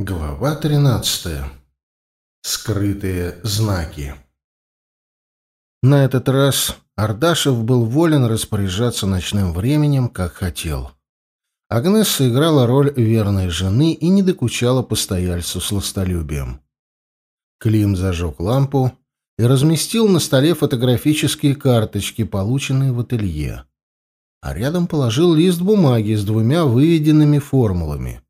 Глава 13. Скрытые знаки. На этот раз Ардашев был волен распоряжаться ночным временем, как хотел. Агнесса играла роль верной жены и не докучала постояльцу сластолюбием. Клим зажег лампу и разместил на столе фотографические карточки, полученные в ателье. А рядом положил лист бумаги с двумя выведенными формулами —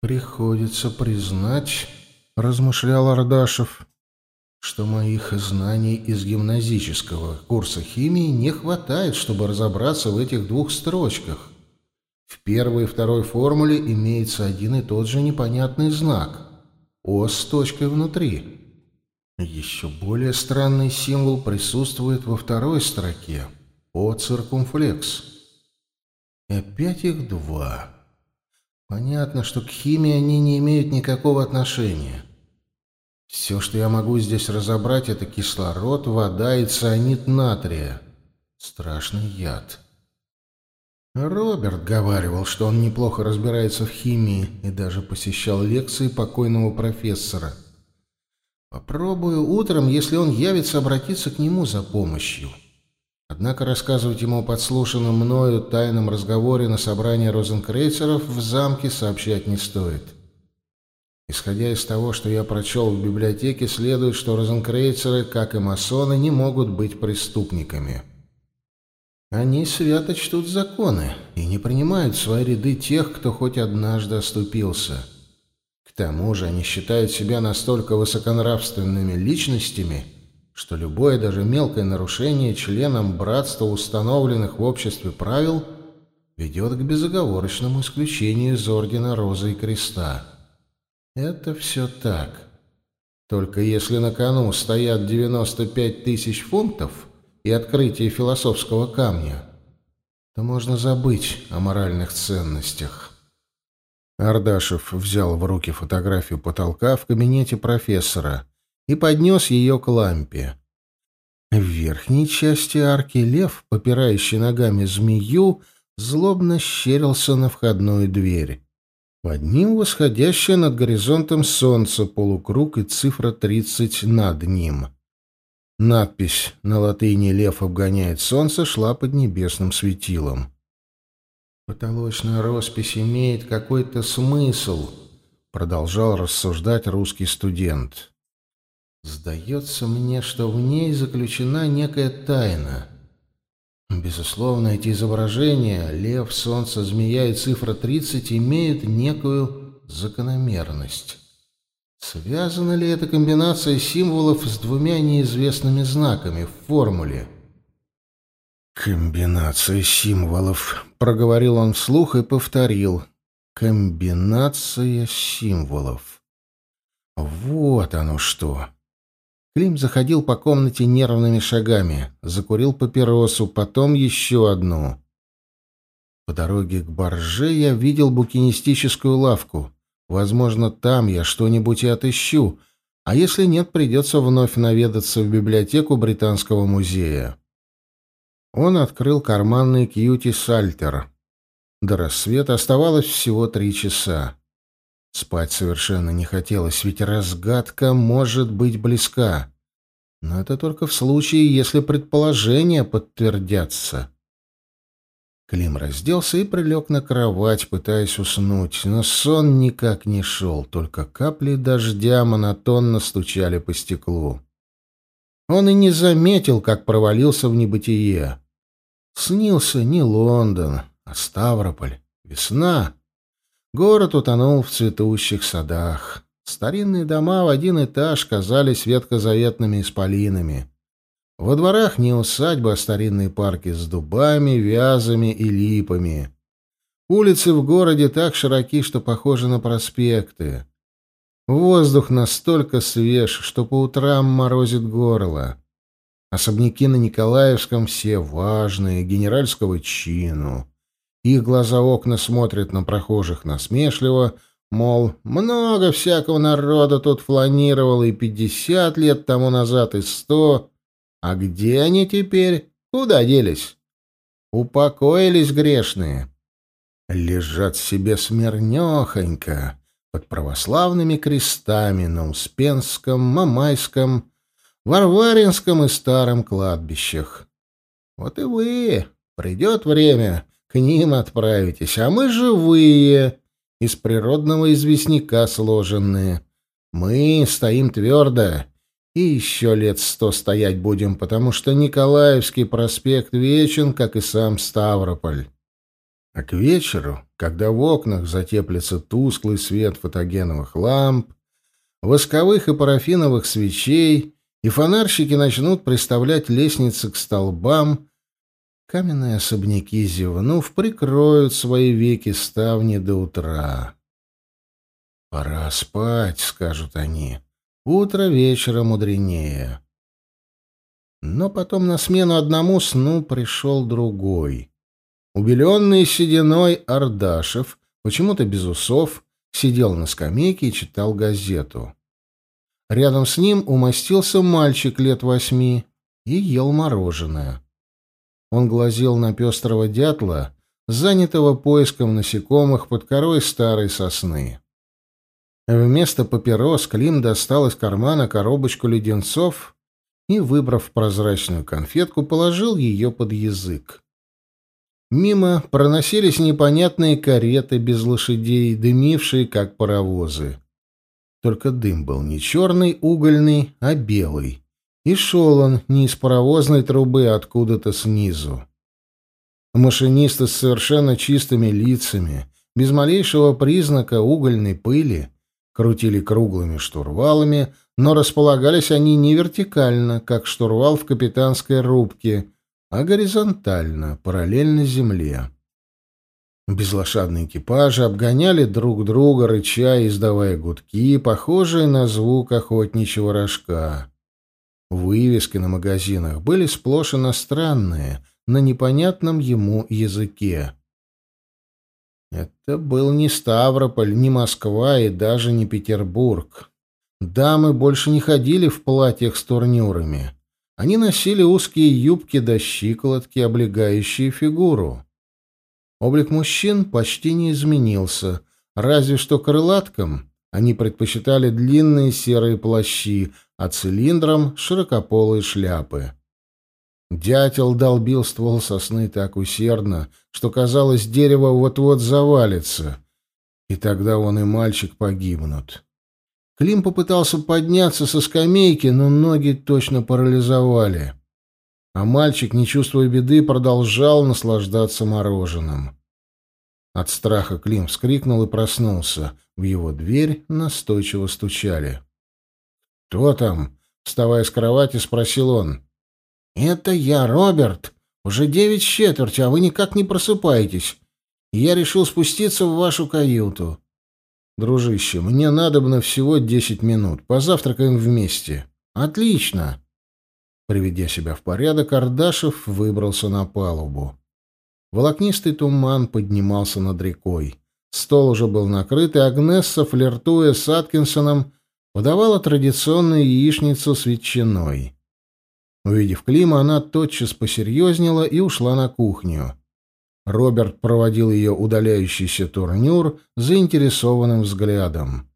«Приходится признать, — размышлял Ардашев, — что моих знаний из гимназического курса химии не хватает, чтобы разобраться в этих двух строчках. В первой и второй формуле имеется один и тот же непонятный знак — О с точкой внутри. Еще более странный символ присутствует во второй строке — О циркумфлекс. Опять их два — Понятно, что к химии они не имеют никакого отношения. Все, что я могу здесь разобрать, это кислород, вода и цианид натрия. Страшный яд. Роберт говаривал, что он неплохо разбирается в химии и даже посещал лекции покойного профессора. Попробую утром, если он явится, обратиться к нему за помощью. Однако рассказывать ему о подслушанном мною тайном разговоре на собрании розенкрейцеров в замке сообщать не стоит. Исходя из того, что я прочел в библиотеке, следует, что розенкрейцеры, как и масоны, не могут быть преступниками. Они свято чтут законы и не принимают в свои ряды тех, кто хоть однажды оступился. К тому же они считают себя настолько высоконравственными личностями – что любое даже мелкое нарушение членам братства установленных в обществе правил ведет к безоговорочному исключению из Ордена Розы и Креста. Это все так. Только если на кону стоят 95 тысяч фунтов и открытие философского камня, то можно забыть о моральных ценностях. Ардашев взял в руки фотографию потолка в кабинете профессора — и поднес ее к лампе. В верхней части арки лев, попирающий ногами змею, злобно щерился на входную дверь. Под ним восходящее над горизонтом солнце, полукруг и цифра 30 над ним. Надпись на латыни «Лев обгоняет солнце» шла под небесным светилом. «Потолочная роспись имеет какой-то смысл», — продолжал рассуждать русский студент. Сдается мне, что в ней заключена некая тайна. Безусловно, эти изображения — лев, солнце, змея и цифра 30 — имеют некую закономерность. Связана ли эта комбинация символов с двумя неизвестными знаками в формуле? «Комбинация символов», — проговорил он вслух и повторил. «Комбинация символов». Вот оно что. Клим заходил по комнате нервными шагами, закурил папиросу, потом еще одну. По дороге к барже я видел букинистическую лавку. Возможно, там я что-нибудь и отыщу, а если нет, придется вновь наведаться в библиотеку Британского музея. Он открыл карманный кьюти-сальтер. До рассвета оставалось всего три часа. Спать совершенно не хотелось, ведь разгадка может быть близка. Но это только в случае, если предположения подтвердятся. Клим разделся и прилег на кровать, пытаясь уснуть, но сон никак не шел, только капли дождя монотонно стучали по стеклу. Он и не заметил, как провалился в небытие. Снился не Лондон, а Ставрополь. Весна. Город утонул в цветущих садах. Старинные дома в один этаж казались ветхозаветными исполинами. Во дворах не усадьбы, а старинные парки с дубами, вязами и липами. Улицы в городе так широки, что похожи на проспекты. Воздух настолько свеж, что по утрам морозит горло. Особняки на Николаевском все важные, генеральского чину. Их глаза окна смотрят на прохожих насмешливо, мол, много всякого народа тут фланировало и пятьдесят лет тому назад, и сто. А где они теперь? Куда делись? Упокоились грешные. Лежат себе смирнёхонько, под православными крестами на Успенском, Мамайском, Варваринском и Старом кладбищах. Вот и вы, придет время, к ним отправитесь, а мы живые, из природного известняка сложенные. Мы стоим твердо, и еще лет сто стоять будем, потому что Николаевский проспект вечен, как и сам Ставрополь. А к вечеру, когда в окнах затеплится тусклый свет фотогеновых ламп, восковых и парафиновых свечей, и фонарщики начнут приставлять лестницы к столбам, каменные особняки, зевнув, прикроют свои веки ставни до утра. «Пора спать», — скажут они. «Утро вечера мудренее». Но потом на смену одному сну пришел другой — Убеленный сединой Ардашев, почему-то без усов, сидел на скамейке и читал газету. Рядом с ним умостился мальчик лет восьми и ел мороженое. Он глазел на пестрого дятла, занятого поиском насекомых под корой старой сосны. Вместо папирос Клим достал из кармана коробочку леденцов и, выбрав прозрачную конфетку, положил ее под язык. Мимо проносились непонятные кареты без лошадей, дымившие, как паровозы. Только дым был не черный, угольный, а белый. И шел он не из паровозной трубы, а откуда-то снизу. Машинисты с совершенно чистыми лицами, без малейшего признака угольной пыли, крутили круглыми штурвалами, но располагались они не вертикально, как штурвал в капитанской рубке, а горизонтально, параллельно земле. Безлошадные экипажи обгоняли друг друга, рыча издавая гудки, похожие на звук охотничьего рожка. Вывески на магазинах были сплошь иностранные, на непонятном ему языке. Это был не Ставрополь, не Москва и даже не Петербург. Дамы больше не ходили в платьях с турнюрами. Они носили узкие юбки до щиколотки, облегающие фигуру. Облик мужчин почти не изменился, разве что крылаткам они предпочитали длинные серые плащи, а цилиндрам — широкополые шляпы. Дятел долбил ствол сосны так усердно, что, казалось, дерево вот-вот завалится, и тогда он и мальчик погибнут. Клим попытался подняться со скамейки, но ноги точно парализовали. А мальчик, не чувствуя беды, продолжал наслаждаться мороженым. От страха Клим вскрикнул и проснулся. В его дверь настойчиво стучали. «Кто там?» — вставая с кровати, спросил он. «Это я, Роберт. Уже девять с четверти, а вы никак не просыпаетесь. Я решил спуститься в вашу каюту. «Дружище, мне надобно всего десять минут. Позавтракаем вместе». «Отлично!» Приведя себя в порядок, Ардашев выбрался на палубу. Волокнистый туман поднимался над рекой. Стол уже был накрыт, и Агнесса, флиртуя с Аткинсоном, подавала традиционную яичницу с ветчиной. Увидев Клима, она тотчас посерьезнела и ушла на кухню. Роберт проводил ее удаляющийся турнюр заинтересованным взглядом.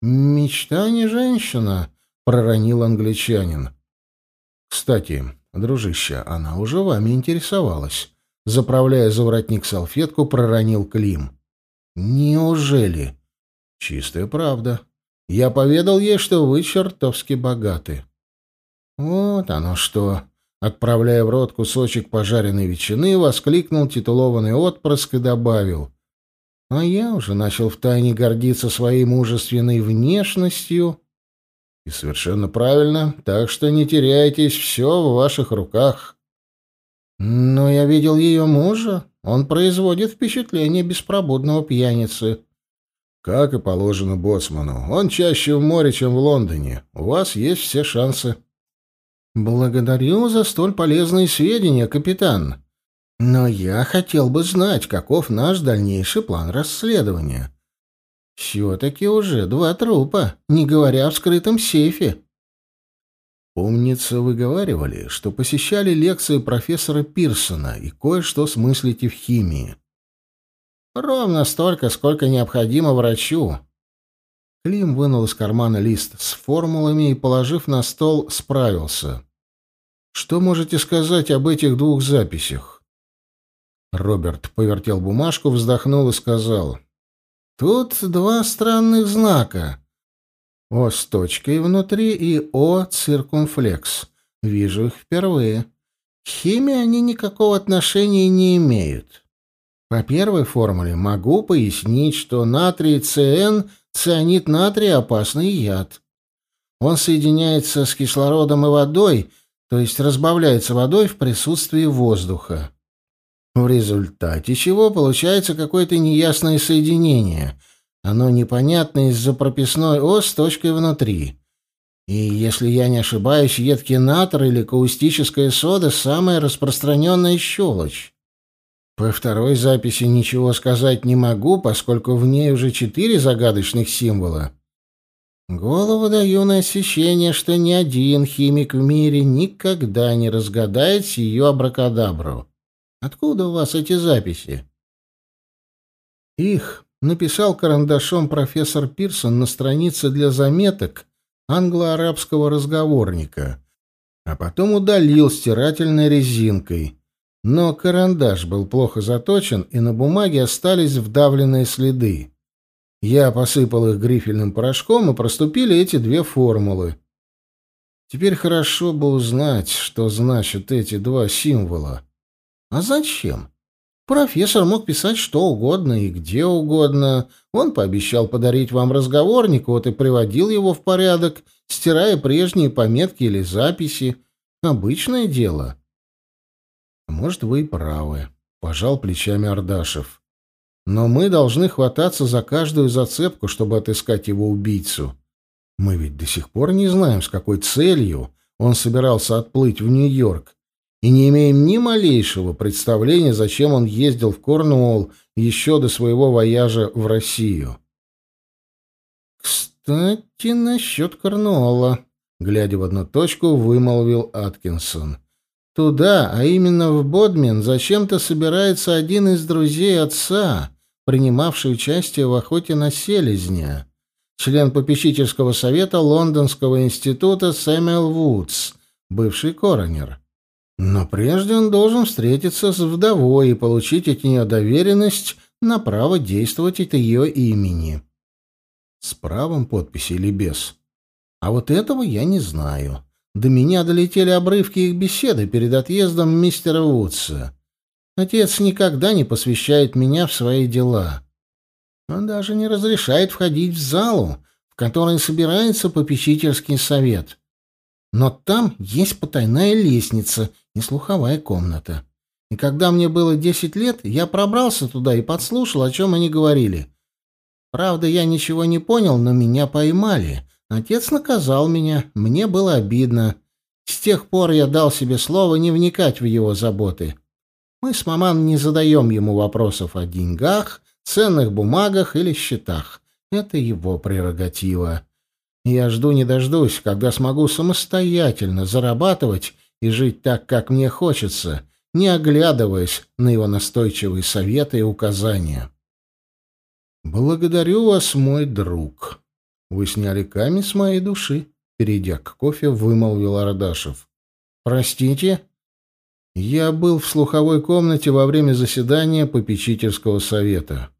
«Мечта не женщина», — проронил англичанин. «Кстати, дружище, она уже вами интересовалась». Заправляя за воротник салфетку, проронил Клим. «Неужели?» «Чистая правда. Я поведал ей, что вы чертовски богаты». «Вот оно что!» Отправляя в рот кусочек пожаренной ветчины, воскликнул титулованный отпрыск и добавил. А я уже начал втайне гордиться своей мужественной внешностью. И совершенно правильно, так что не теряйтесь, все в ваших руках. Но я видел ее мужа. Он производит впечатление беспробудного пьяницы. Как и положено боцману. Он чаще в море, чем в Лондоне. У вас есть все шансы. «Благодарю за столь полезные сведения, капитан. Но я хотел бы знать, каков наш дальнейший план расследования. Все-таки уже два трупа, не говоря о вскрытом сейфе». Помнится, вы говорили, что посещали лекции профессора Пирсона и кое-что смыслите в химии. Ровно столько, сколько необходимо врачу. Клим вынул из кармана лист с формулами и, положив на стол, справился. «Что можете сказать об этих двух записях?» Роберт повертел бумажку, вздохнул и сказал. «Тут два странных знака. О с точкой внутри и О циркумфлекс. Вижу их впервые. К химии они никакого отношения не имеют. По первой формуле могу пояснить, что натрий ЦН — цианид натрия — опасный яд. Он соединяется с кислородом и водой, то есть разбавляется водой в присутствии воздуха. В результате чего получается какое-то неясное соединение. Оно непонятно из-за прописной «О» с точкой внутри. И, если я не ошибаюсь, едкий натр или каустическая сода — самая распространенная щелочь. По второй записи ничего сказать не могу, поскольку в ней уже четыре загадочных символа. Голову даю на освещение, что ни один химик в мире никогда не разгадает сию абракадабру. Откуда у вас эти записи? Их написал карандашом профессор Пирсон на странице для заметок англо-арабского разговорника, а потом удалил стирательной резинкой. Но карандаш был плохо заточен, и на бумаге остались вдавленные следы. Я посыпал их грифельным порошком, и проступили эти две формулы. Теперь хорошо бы узнать, что значат эти два символа. А зачем? Профессор мог писать что угодно и где угодно. Он пообещал подарить вам разговорник, вот и приводил его в порядок, стирая прежние пометки или записи. Обычное дело. Может, вы и правы, пожал плечами Ардашев. Но мы должны хвататься за каждую зацепку, чтобы отыскать его убийцу. Мы ведь до сих пор не знаем, с какой целью он собирался отплыть в Нью-Йорк и не имеем ни малейшего представления, зачем он ездил в Корнуолл еще до своего вояжа в Россию. «Кстати, насчет Корнуолла», — глядя в одну точку, вымолвил Аткинсон. «Туда, а именно в Бодмин, зачем-то собирается один из друзей отца, принимавший участие в охоте на селезня, член попечительского совета Лондонского института Сэмюэл Вудс, бывший коронер». Но прежде он должен встретиться с вдовой и получить от нее доверенность на право действовать от ее имени. С правом подписи или без? А вот этого я не знаю. До меня долетели обрывки их беседы перед отъездом мистера Вудса. Отец никогда не посвящает меня в свои дела. Он даже не разрешает входить в залу, в которой собирается попечительский совет. Но там есть потайная лестница и слуховая комната. И когда мне было десять лет, я пробрался туда и подслушал, о чем они говорили. Правда, я ничего не понял, но меня поймали. Отец наказал меня, мне было обидно. С тех пор я дал себе слово не вникать в его заботы. Мы с маман не задаем ему вопросов о деньгах, ценных бумагах или счетах. Это его прерогатива. Я жду не дождусь, когда смогу самостоятельно зарабатывать и жить так, как мне хочется, не оглядываясь на его настойчивые советы и указания. «Благодарю вас, мой друг. Вы сняли камень с моей души», — перейдя к кофе, вымолвил Ардашев. «Простите?» «Я был в слуховой комнате во время заседания попечительского совета».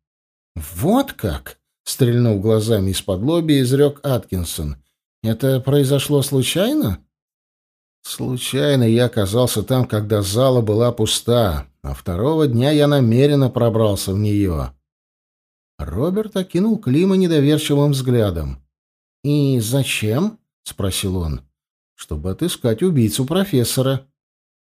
«Вот как!» Стрельнув глазами из-под лоби, изрек Аткинсон. «Это произошло случайно?» «Случайно я оказался там, когда зала была пуста, а второго дня я намеренно пробрался в нее». Роберт окинул Клима недоверчивым взглядом. «И зачем?» — спросил он. «Чтобы отыскать убийцу профессора».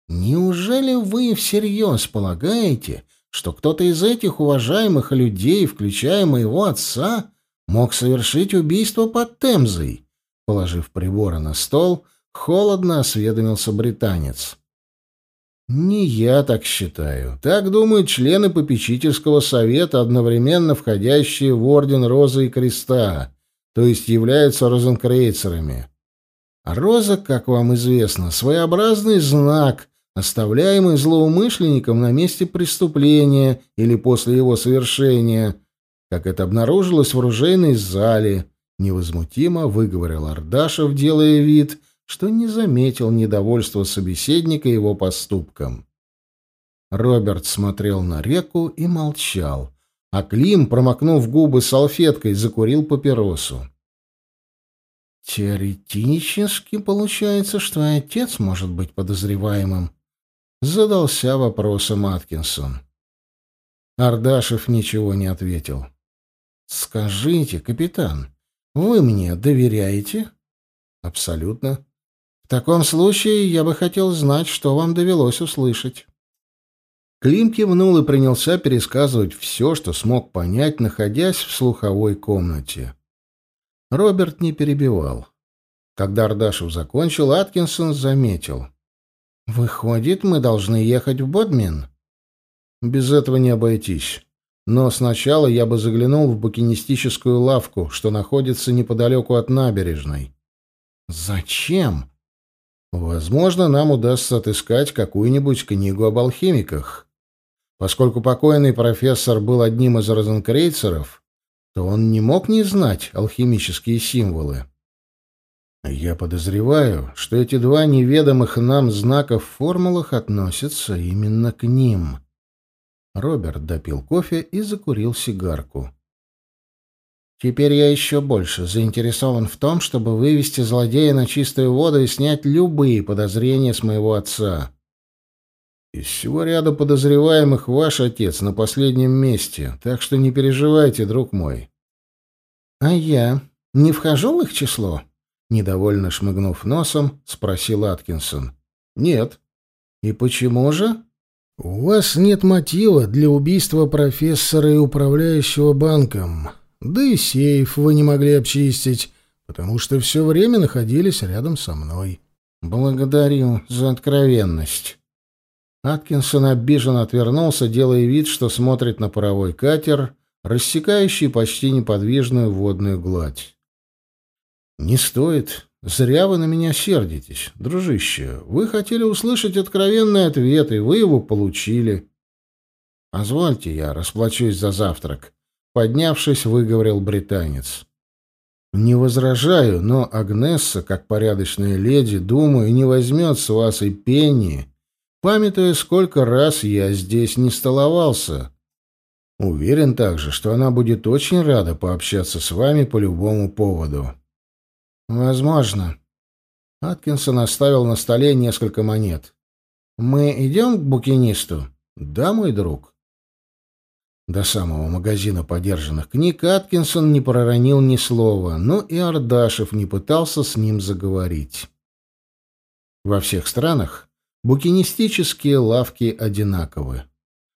«Неужели вы всерьез полагаете, что кто-то из этих уважаемых людей, включая моего отца, мог совершить убийство под Темзой. Положив приборы на стол, холодно осведомился британец. «Не я так считаю. Так думают члены попечительского совета, одновременно входящие в Орден Розы и Креста, то есть являются розенкрейцерами. Роза, как вам известно, своеобразный знак, оставляемый злоумышленником на месте преступления или после его совершения, как это обнаружилось в оружейной зале, Невозмутимо выговорил Ардашев, делая вид, что не заметил недовольства собеседника его поступком. Роберт смотрел на реку и молчал, а Клим, промокнув губы салфеткой, закурил папиросу. «Теоретически получается, что отец может быть подозреваемым», — задался вопросом Аткинсон. Ардашев ничего не ответил. «Скажите, капитан, вы мне доверяете?» «Абсолютно. Таком случае я бы хотел знать, что вам довелось услышать». Клим кивнул и принялся пересказывать все, что смог понять, находясь в слуховой комнате. Роберт не перебивал. Когда Ардашев закончил, Аткинсон заметил. «Выходит, мы должны ехать в Бодмин?» «Без этого не обойтись. Но сначала я бы заглянул в букинистическую лавку, что находится неподалеку от набережной». «Зачем?» «Возможно, нам удастся отыскать какую-нибудь книгу об алхимиках. Поскольку покойный профессор был одним из розенкрейцеров, то он не мог не знать алхимические символы. Я подозреваю, что эти два неведомых нам знака в формулах относятся именно к ним. Роберт допил кофе и закурил сигарку. Теперь я еще больше заинтересован в том, чтобы вывести злодея на чистую воду и снять любые подозрения с моего отца. Из всего ряда подозреваемых ваш отец на последнем месте, так что не переживайте, друг мой. А я не вхожу в их число? Недовольно шмыгнув носом, спросил Аткинсон. Нет. И почему же? У вас нет мотива для убийства профессора и управляющего банком. Да и сейф вы не могли обчистить, потому что все время находились рядом со мной. Благодарю за откровенность. Аткинсон обиженно отвернулся, делая вид, что смотрит на паровой катер, рассекающий почти неподвижную водную гладь. «Не стоит. Зря вы на меня сердитесь, дружище. Вы хотели услышать откровенный ответ, и вы его получили». «Позвольте, я расплачусь за завтрак», — поднявшись, выговорил британец. «Не возражаю, но Агнесса, как порядочная леди, думаю, не возьмет с вас и пенни памятуя, сколько раз я здесь не столовался. Уверен также, что она будет очень рада пообщаться с вами по любому поводу. Возможно. Аткинсон оставил на столе несколько монет. Мы идем к букинисту? Да, мой друг. До самого магазина подержанных книг Аткинсон не проронил ни слова, но и Ардашев не пытался с ним заговорить. Во всех странах Букинистические лавки одинаковы.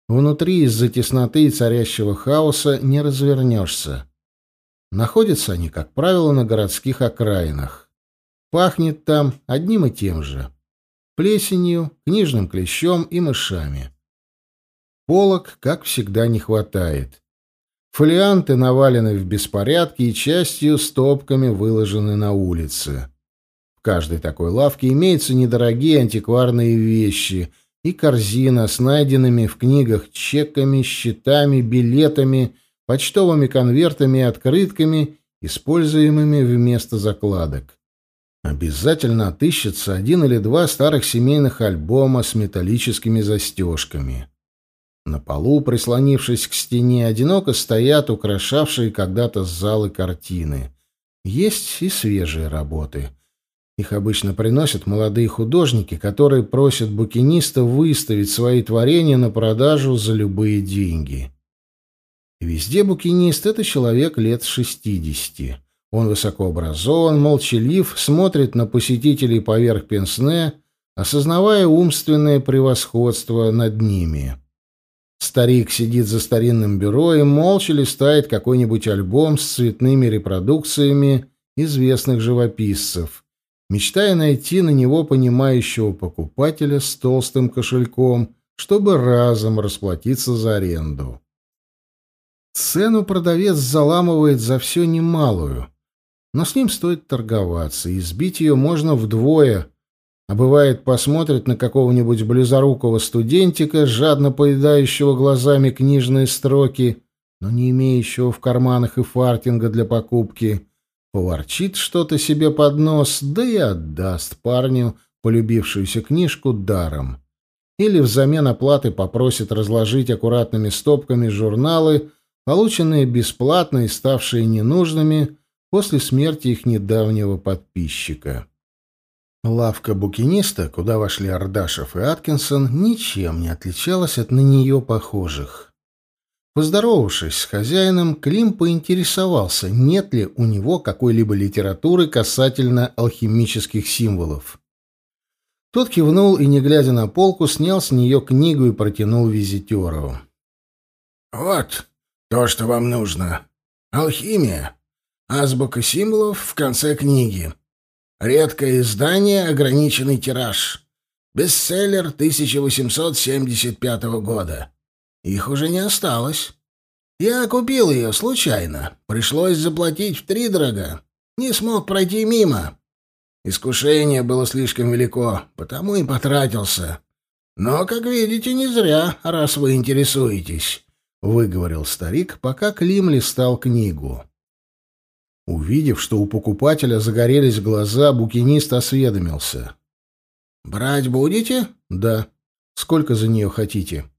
Внутри из-за тесноты и царящего хаоса не развернешься. Находятся они, как правило, на городских окраинах. Пахнет там одним и тем же. Плесенью, книжным клещом и мышами. Полок, как всегда, не хватает. Фолианты навалены в беспорядке и частью стопками выложены на улице каждой такой лавке имеются недорогие антикварные вещи и корзина с найденными в книгах чеками, счетами, билетами, почтовыми конвертами и открытками, используемыми вместо закладок. Обязательно отыщется один или два старых семейных альбома с металлическими застежками. На полу, прислонившись к стене, одиноко стоят украшавшие когда-то залы картины. Есть и свежие работы — их обычно приносят молодые художники, которые просят букиниста выставить свои творения на продажу за любые деньги. Везде букинист — это человек лет шестидесяти. Он высокообразован, молчалив, смотрит на посетителей поверх пенсне, осознавая умственное превосходство над ними. Старик сидит за старинным бюро и молча листает какой-нибудь альбом с цветными репродукциями известных живописцев — мечтая найти на него понимающего покупателя с толстым кошельком, чтобы разом расплатиться за аренду. Цену продавец заламывает за все немалую, но с ним стоит торговаться, и сбить ее можно вдвое, а бывает посмотрит на какого-нибудь близорукого студентика, жадно поедающего глазами книжные строки, но не имеющего в карманах и фартинга для покупки, поворчит что-то себе под нос, да и отдаст парню полюбившуюся книжку даром. Или взамен оплаты попросит разложить аккуратными стопками журналы, полученные бесплатно и ставшие ненужными после смерти их недавнего подписчика. Лавка букиниста, куда вошли Ардашев и Аткинсон, ничем не отличалась от на нее похожих. Поздоровавшись с хозяином, Клим поинтересовался, нет ли у него какой-либо литературы касательно алхимических символов. Тот кивнул и, не глядя на полку, снял с нее книгу и протянул визитеру. «Вот то, что вам нужно. Алхимия. Азбука символов в конце книги. Редкое издание, ограниченный тираж. Бестселлер 1875 года. Их уже не осталось. Я купил ее случайно. Пришлось заплатить втридорога. Не смог пройти мимо. Искушение было слишком велико, потому и потратился. Но, как видите, не зря, раз вы интересуетесь, — выговорил старик, пока Клим листал книгу. Увидев, что у покупателя загорелись глаза, букинист осведомился. «Брать будете?» «Да. Сколько за нее хотите?»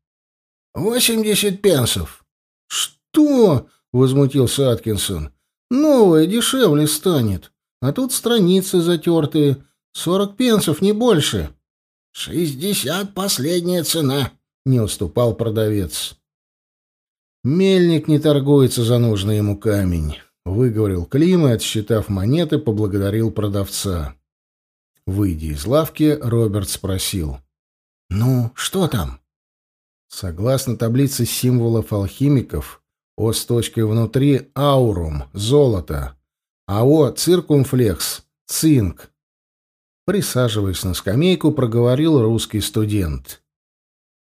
«Восемьдесят пенсов». «Что?» — возмутился Аткинсон. «Новая дешевле станет. А тут страницы затертые. Сорок пенсов, не больше». «Шестьдесят — последняя цена», — не уступал продавец. Мельник не торгуется за нужный ему камень. Выговорил Клим и, отсчитав монеты, поблагодарил продавца. Выйдя из лавки, Роберт спросил. «Ну, что там?» Согласно таблице символов алхимиков, О с точкой внутри — аурум, золото, а О — циркумфлекс, цинк. Присаживаясь на скамейку, проговорил русский студент.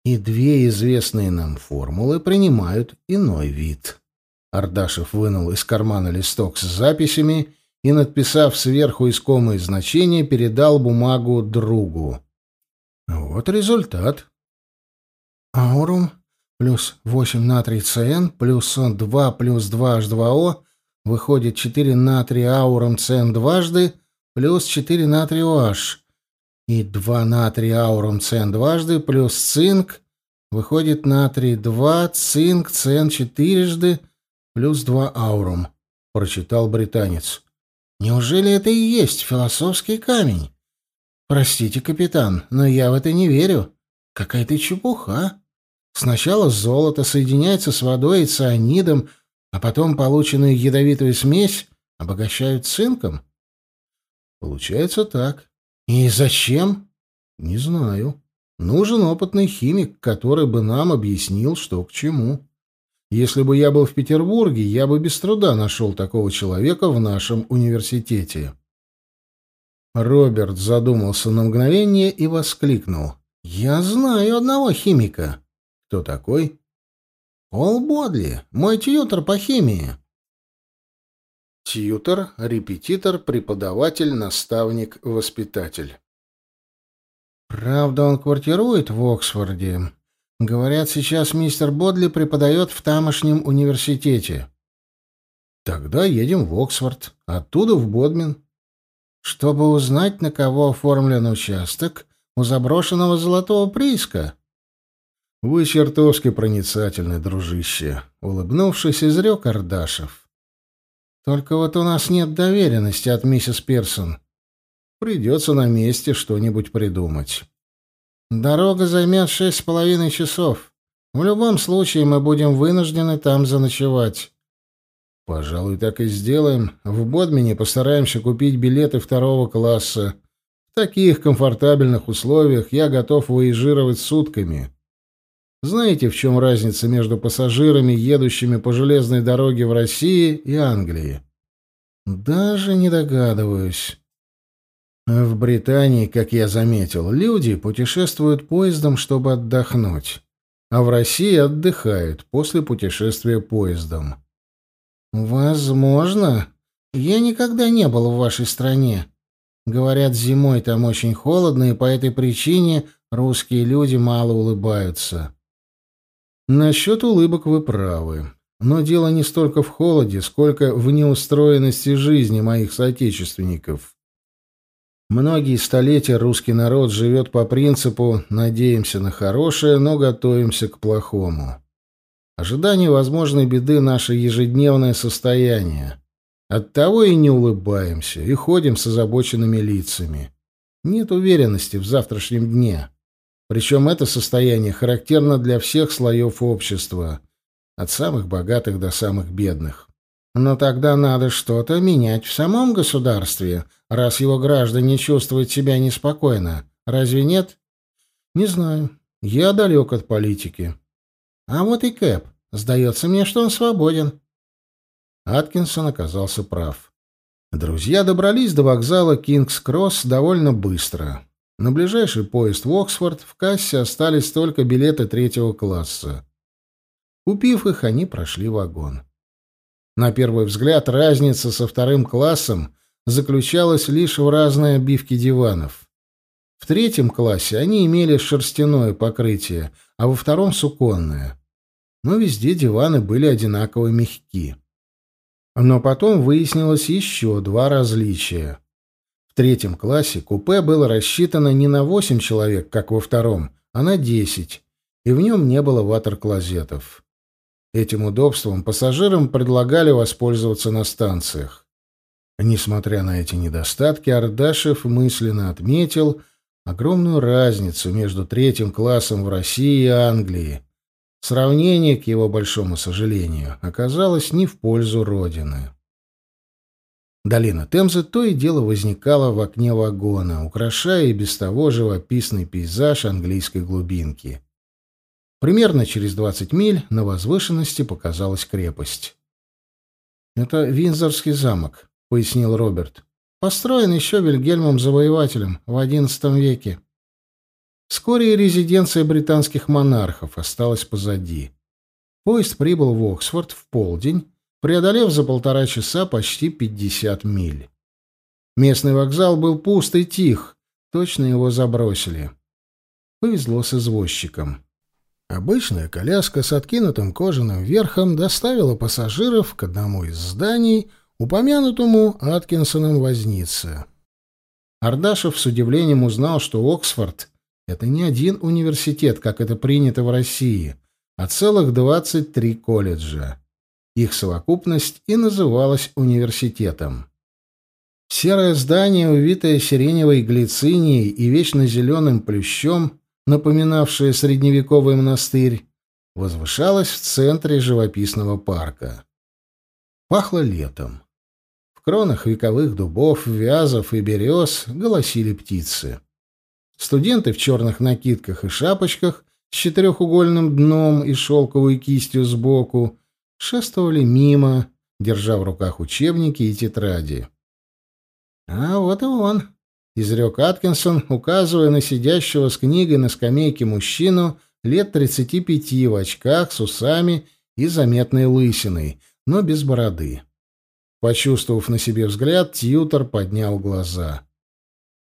И две известные нам формулы принимают иной вид. Ардашев вынул из кармана листок с записями и, надписав сверху искомые значения, передал бумагу другу. Вот результат. Аурум плюс 8 натрий ЦН плюс 2 плюс 2H2O выходит 4 натрий аурум ЦН дважды плюс 4 натрий OH и 2 натрий аурум ЦН дважды плюс цинк выходит натрий 2 цинк ЦН четырежды плюс два аурум», — прочитал британец. «Неужели это и есть философский камень? Простите, капитан, но я в это не верю. Какая-то чепуха. Сначала золото соединяется с водой и цианидом, а потом полученную ядовитую смесь обогащают цинком. Получается так. И зачем? Не знаю. Нужен опытный химик, который бы нам объяснил, что к чему. Если бы я был в Петербурге, я бы без труда нашел такого человека в нашем университете. Роберт задумался на мгновение и воскликнул. «Я знаю одного химика». «Кто такой?» «Пол Бодли, мой тьютер по химии». Тьютер, репетитор, преподаватель, наставник, воспитатель. «Правда, он квартирует в Оксфорде. Говорят, сейчас мистер Бодли преподает в тамошнем университете. Тогда едем в Оксфорд, оттуда в Бодмин. Чтобы узнать, на кого оформлен участок у заброшенного золотого прииска. Вы чертовски проницательны, дружище, улыбнувшись, изрек Ардашев. Только вот у нас нет доверенности от миссис Персон. Придется на месте что-нибудь придумать. Дорога займет шесть с половиной часов. В любом случае мы будем вынуждены там заночевать. Пожалуй, так и сделаем. В Бодмине постараемся купить билеты второго класса. В таких комфортабельных условиях я готов выезжировать сутками. Знаете, в чем разница между пассажирами, едущими по железной дороге в России и Англии? Даже не догадываюсь. В Британии, как я заметил, люди путешествуют поездом, чтобы отдохнуть, а в России отдыхают после путешествия поездом. Возможно. Я никогда не был в вашей стране. Говорят, зимой там очень холодно, и по этой причине русские люди мало улыбаются. Насчет улыбок вы правы. Но дело не столько в холоде, сколько в неустроенности жизни моих соотечественников. Многие столетия русский народ живет по принципу «надеемся на хорошее, но готовимся к плохому». Ожидание возможной беды — наше ежедневное состояние. Оттого и не улыбаемся, и ходим с озабоченными лицами. Нет уверенности в завтрашнем дне. Причем это состояние характерно для всех слоев общества, от самых богатых до самых бедных. Но тогда надо что-то менять в самом государстве, раз его граждане чувствуют себя неспокойно. Разве нет? Не знаю. Я далек от политики. А вот и Кэп. Сдается мне, что он свободен. Аткинсон оказался прав. Друзья добрались до вокзала Кингс-Кросс довольно быстро. На ближайший поезд в Оксфорд в кассе остались только билеты третьего класса. Купив их, они прошли вагон. На первый взгляд разница со вторым классом заключалась лишь в разной обивке диванов. В третьем классе они имели шерстяное покрытие, а во втором — суконное. Но везде диваны были одинаково мягки. Но потом выяснилось еще два различия. В третьем классе купе было рассчитано не на восемь человек, как во втором, а на десять, и в нем не было ватер-клозетов. Этим удобством пассажирам предлагали воспользоваться на станциях. Несмотря на эти недостатки, Ардашев мысленно отметил огромную разницу между третьим классом в России и Англии. Сравнение, к его большому сожалению, оказалось не в пользу Родины. Долина Темзы то и дело возникала в окне вагона, украшая и без того живописный пейзаж английской глубинки. Примерно через 20 миль на возвышенности показалась крепость. «Это Винзорский замок», — пояснил Роберт. «Построен еще Вильгельмом Завоевателем в XI веке. Вскоре и резиденция британских монархов осталась позади. Поезд прибыл в Оксфорд в полдень, преодолев за полтора часа почти 50 миль. Местный вокзал был пуст и тих, точно его забросили. Повезло с извозчиком. Обычная коляска с откинутым кожаным верхом доставила пассажиров к одному из зданий, упомянутому Аткинсоном вознице. Ардашев с удивлением узнал, что Оксфорд — это не один университет, как это принято в России, а целых 23 колледжа. Их совокупность и называлась университетом. Серое здание, увитое сиреневой глицинией и вечно зеленым плющом, напоминавшая средневековый монастырь, возвышалась в центре живописного парка. Пахло летом. В кронах вековых дубов, вязов и берез голосили птицы. Студенты в черных накидках и шапочках с четырехугольным дном и шелковой кистью сбоку шествовали мимо, держа в руках учебники и тетради. «А вот и он», — изрек Аткинсон, указывая на сидящего с книгой на скамейке мужчину лет тридцати пяти в очках, с усами и заметной лысиной, но без бороды. Почувствовав на себе взгляд, Тьютор поднял глаза.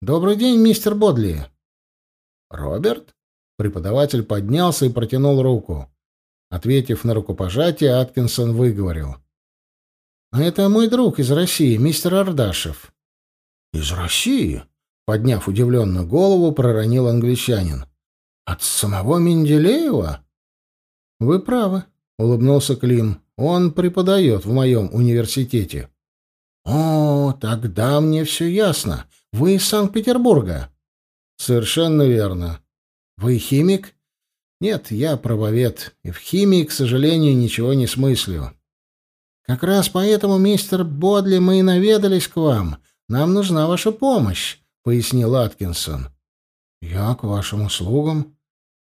«Добрый день, мистер Бодли». «Роберт?» Преподаватель поднялся и протянул руку. Ответив на рукопожатие, Аткинсон выговорил. «А это мой друг из России, мистер Ардашев». «Из России?» — подняв удивленно голову, проронил англичанин. «От самого Менделеева?» «Вы правы», — улыбнулся Клим. «Он преподает в моем университете». «О, тогда мне все ясно. Вы из Санкт-Петербурга?» «Совершенно верно. Вы химик?» «Нет, я правовед, и в химии, к сожалению, ничего не смыслю». «Как раз поэтому, мистер Бодли, мы и наведались к вам. Нам нужна ваша помощь», — пояснил Аткинсон. «Я к вашим услугам».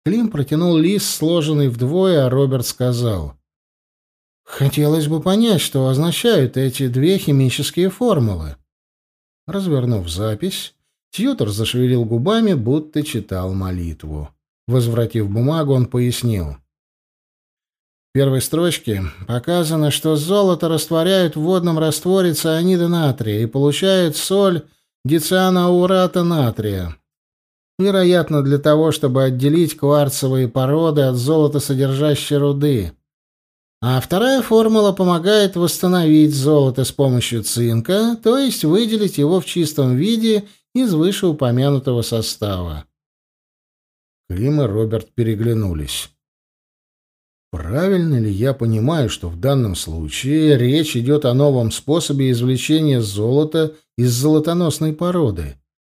Клим протянул лист, сложенный вдвое, а Роберт сказал. «Хотелось бы понять, что означают эти две химические формулы». Развернув запись, Тьютор зашевелил губами, будто читал молитву. Возвратив бумагу, он пояснил. Первой строчке показано, что золото растворяют в водном растворе цианида натрия и получают соль дицианоурата натрия. Вероятно, для того, чтобы отделить кварцевые породы от золотосодержащей руды. А вторая формула помогает восстановить золото с помощью цинка, то есть выделить его в чистом виде из вышеупомянутого состава. Клим и Роберт переглянулись. Правильно ли я понимаю, что в данном случае речь идет о новом способе извлечения золота из золотоносной породы?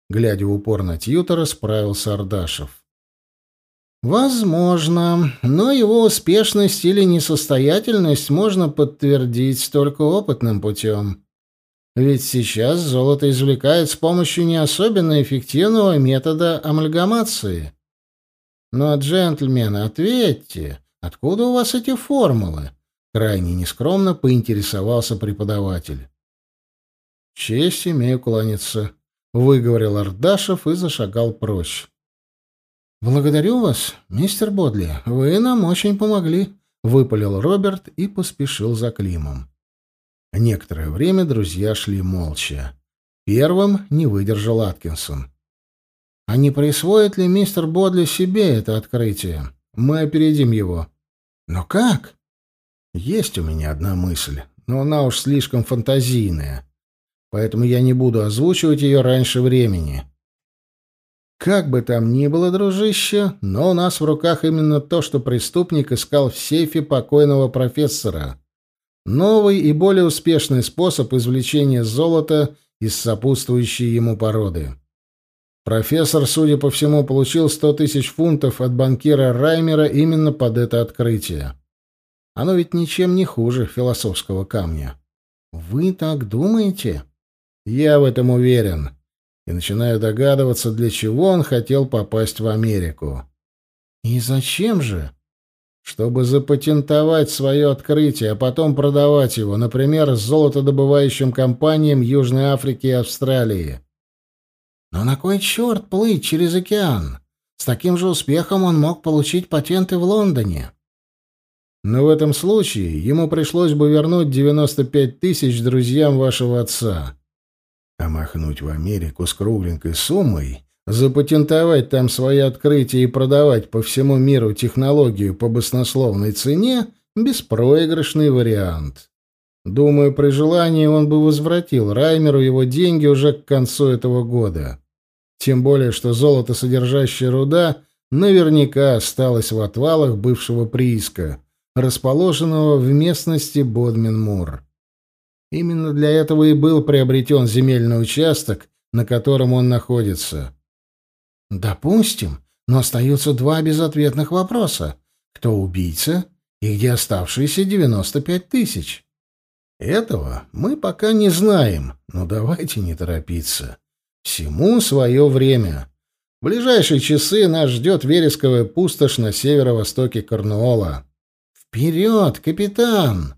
Глядя в упор на Тьютора, справился Ардашев. Возможно, но его успешность или несостоятельность можно подтвердить только опытным путем. Ведь сейчас золото извлекают с помощью не особенно эффективного метода амальгамации. Но, джентльмены, ответьте, откуда у вас эти формулы? Крайне нескромно поинтересовался преподаватель. Честь имею кланяться, выговорил Ардашев и зашагал прочь. Благодарю вас, мистер Бодли, вы нам очень помогли, выпалил Роберт и поспешил за Климом. Некоторое время друзья шли молча. Первым не выдержал Аткинсон. А не присвоит ли мистер Бодли себе это открытие? Мы опередим его. Но как? Есть у меня одна мысль, но она уж слишком фантазийная. Поэтому я не буду озвучивать ее раньше времени. Как бы там ни было, дружище, но у нас в руках именно то, что преступник искал в сейфе покойного профессора. Новый и более успешный способ извлечения золота из сопутствующей ему породы. Профессор, судя по всему, получил сто тысяч фунтов от банкира Раймера именно под это открытие. Оно ведь ничем не хуже философского камня. Вы так думаете? Я в этом уверен. И начинаю догадываться, для чего он хотел попасть в Америку. И зачем же? Чтобы запатентовать свое открытие, а потом продавать его, например, золотодобывающим компаниям Южной Африки и Австралии. Но на кой черт плыть через океан? С таким же успехом он мог получить патенты в Лондоне. Но в этом случае ему пришлось бы вернуть 95 тысяч друзьям вашего отца. А махнуть в Америку с кругленькой суммой, запатентовать там свои открытия и продавать по всему миру технологию по баснословной цене — беспроигрышный вариант. Думаю, при желании он бы возвратил Раймеру его деньги уже к концу этого года. Тем более, что золото, содержащее руда, наверняка осталось в отвалах бывшего прииска, расположенного в местности Бодмин-Мур. Именно для этого и был приобретен земельный участок, на котором он находится. Допустим, но остаются два безответных вопроса. Кто убийца и где оставшиеся 95 тысяч? Этого мы пока не знаем, но давайте не торопиться. Всему свое время. В ближайшие часы нас ждет вересковая пустошь на северо-востоке Корнуола. Вперед, капитан!